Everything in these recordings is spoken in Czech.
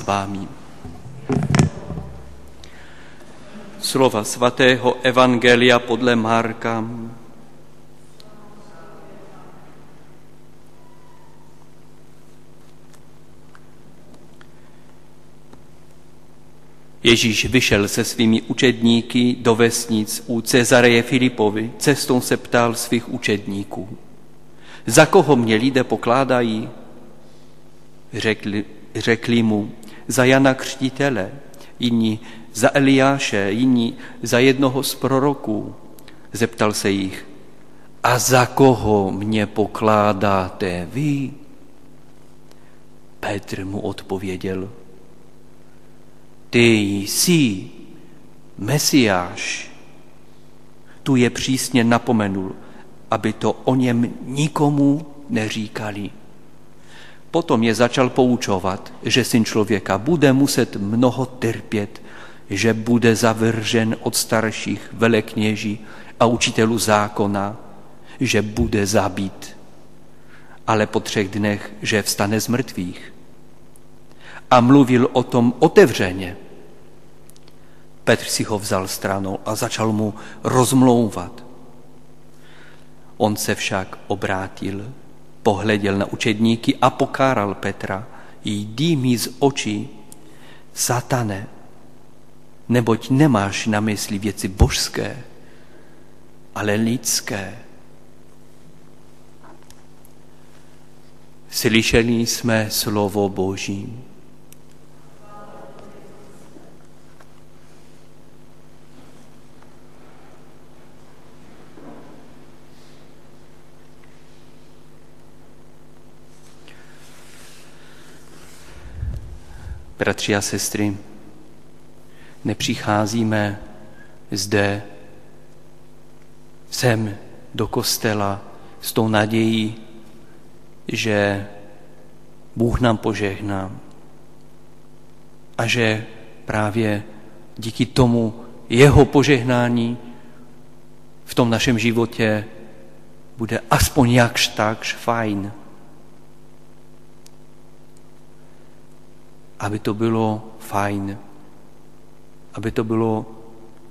vámi. Slova svatého Evangelia podle Marka. Ježíš vyšel se svými učedníky do vesnic u Cezareje Filipovi. Cestou se ptal svých učedníků. Za koho mě lidé pokládají? Řekli, řekli mu, za Jana Křtitele, jiní za Eliáše, jiní za jednoho z proroků. Zeptal se jich, a za koho mě pokládáte vy? Petr mu odpověděl, ty jsi Mesiáš. Tu je přísně napomenul, aby to o něm nikomu neříkali. Potom je začal poučovat, že syn člověka bude muset mnoho trpět, že bude zavržen od starších velekněží a učitelů zákona, že bude zabít, ale po třech dnech, že vstane z mrtvých. A mluvil o tom otevřeně. Petr si ho vzal stranou a začal mu rozmlouvat. On se však obrátil, pohleděl na učedníky a pokáral Petra. Jdi mi z očí, satane, neboť nemáš na mysli věci božské, ale lidské. Slyšeli jsme slovo Boží. Bratři a sestry, nepřicházíme zde sem do kostela s tou nadějí, že Bůh nám požehná a že právě díky tomu jeho požehnání v tom našem životě bude aspoň jakž takž fajn. Aby to bylo fajn, aby to bylo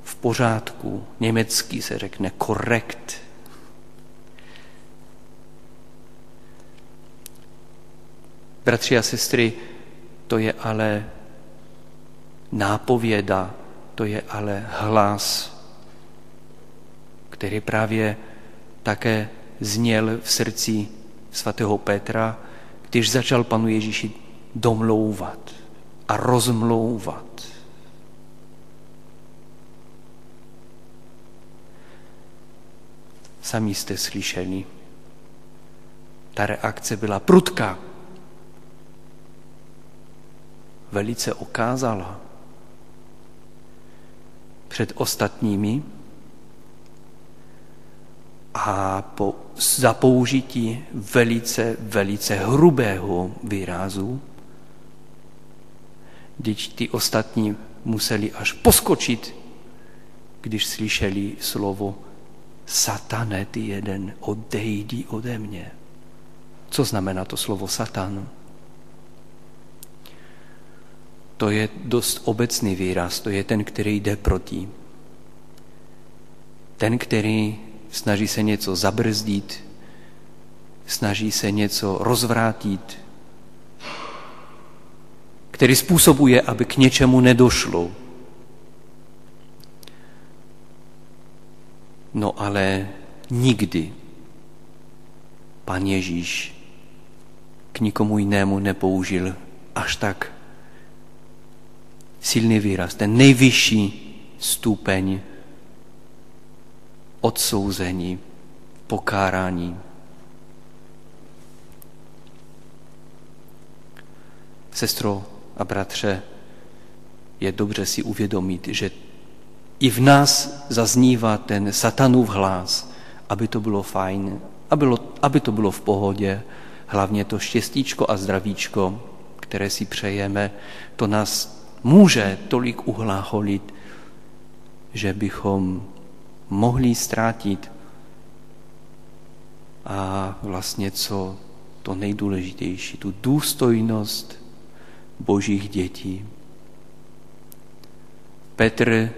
v pořádku. Německý se řekne korekt. Bratři a sestry, to je ale nápověda, to je ale hlas, který právě také zněl v srdci svatého Petra, když začal panu Ježíši domlouvat a rozmlouvat. Sami jste slyšeli. Ta reakce byla prudká. Velice okázala před ostatními a po, za použití velice, velice hrubého výrazu když ty ostatní museli až poskočit, když slyšeli slovo satane, ty jeden, odejdi ode mě. Co znamená to slovo satan? To je dost obecný výraz, to je ten, který jde proti. Ten, který snaží se něco zabrzdit, snaží se něco rozvrátit, který způsobuje, aby k něčemu nedošlo. No ale nikdy pan Ježíš k nikomu jinému nepoužil až tak silný výraz, ten nejvyšší stupeň odsouzení, pokárání. Sestro, a bratře, je dobře si uvědomit, že i v nás zaznívá ten satanův hlas, aby to bylo fajn, aby, bylo, aby to bylo v pohodě, hlavně to štěstíčko a zdravíčko, které si přejeme, to nás může tolik uhláholit, že bychom mohli ztrátit. A vlastně co to nejdůležitější, tu důstojnost božích dětí. Petr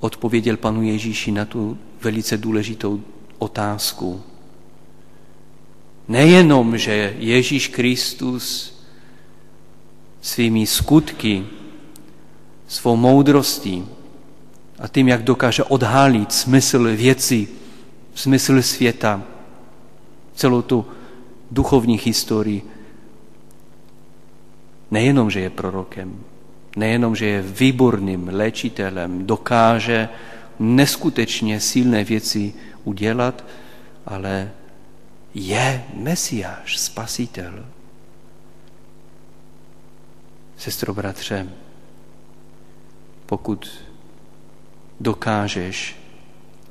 odpověděl panu Ježíši na tu velice důležitou otázku. Nejenom, že Ježíš Kristus svými skutky, svou moudrostí a tím, jak dokáže odhálit smysl věci, smysl světa, celou tu duchovní historii, nejenom, že je prorokem, nejenom, že je výborným léčitelem, dokáže neskutečně silné věci udělat, ale je Mesiáš, spasitel. Sestro, bratře, pokud dokážeš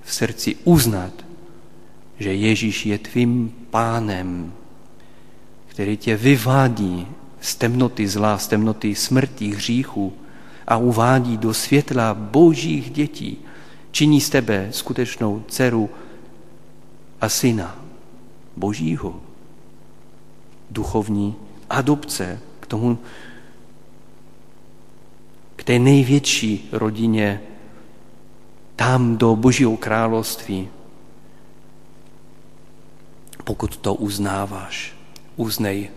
v srdci uznat, že Ježíš je tvým pánem, který tě vyvádí z temnoty zla, z temnoty smrti, hříchu a uvádí do světla božích dětí, činí z tebe skutečnou dceru a syna božího. Duchovní adopce k tomu, k té největší rodině, tam do božího království. Pokud to uznáváš, uznej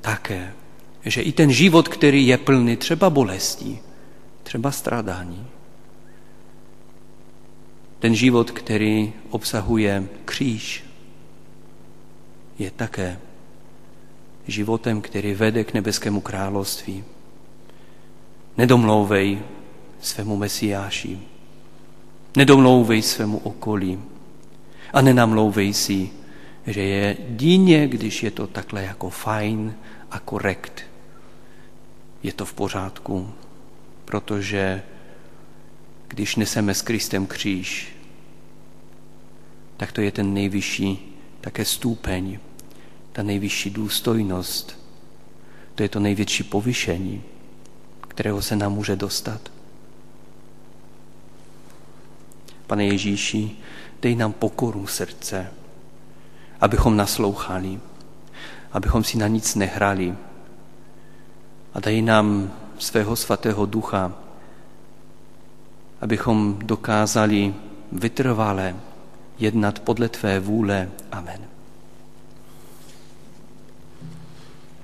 také, že i ten život, který je plný třeba bolestí, třeba stradání, ten život, který obsahuje kříž, je také životem, který vede k nebeskému království. Nedomlouvej svému mesiáši, nedomlouvej svému okolí a nenamlouvej si, že je díně, když je to takhle jako fajn a korekt. Je to v pořádku, protože když neseme s Kristem kříž, tak to je ten nejvyšší také stúpeň, ta nejvyšší důstojnost. To je to největší povyšení, kterého se nám může dostat. Pane Ježíši, dej nám pokoru srdce, abychom naslouchali, abychom si na nic nehrali a dej nám svého svatého ducha, abychom dokázali vytrvale jednat podle tvé vůle. Amen.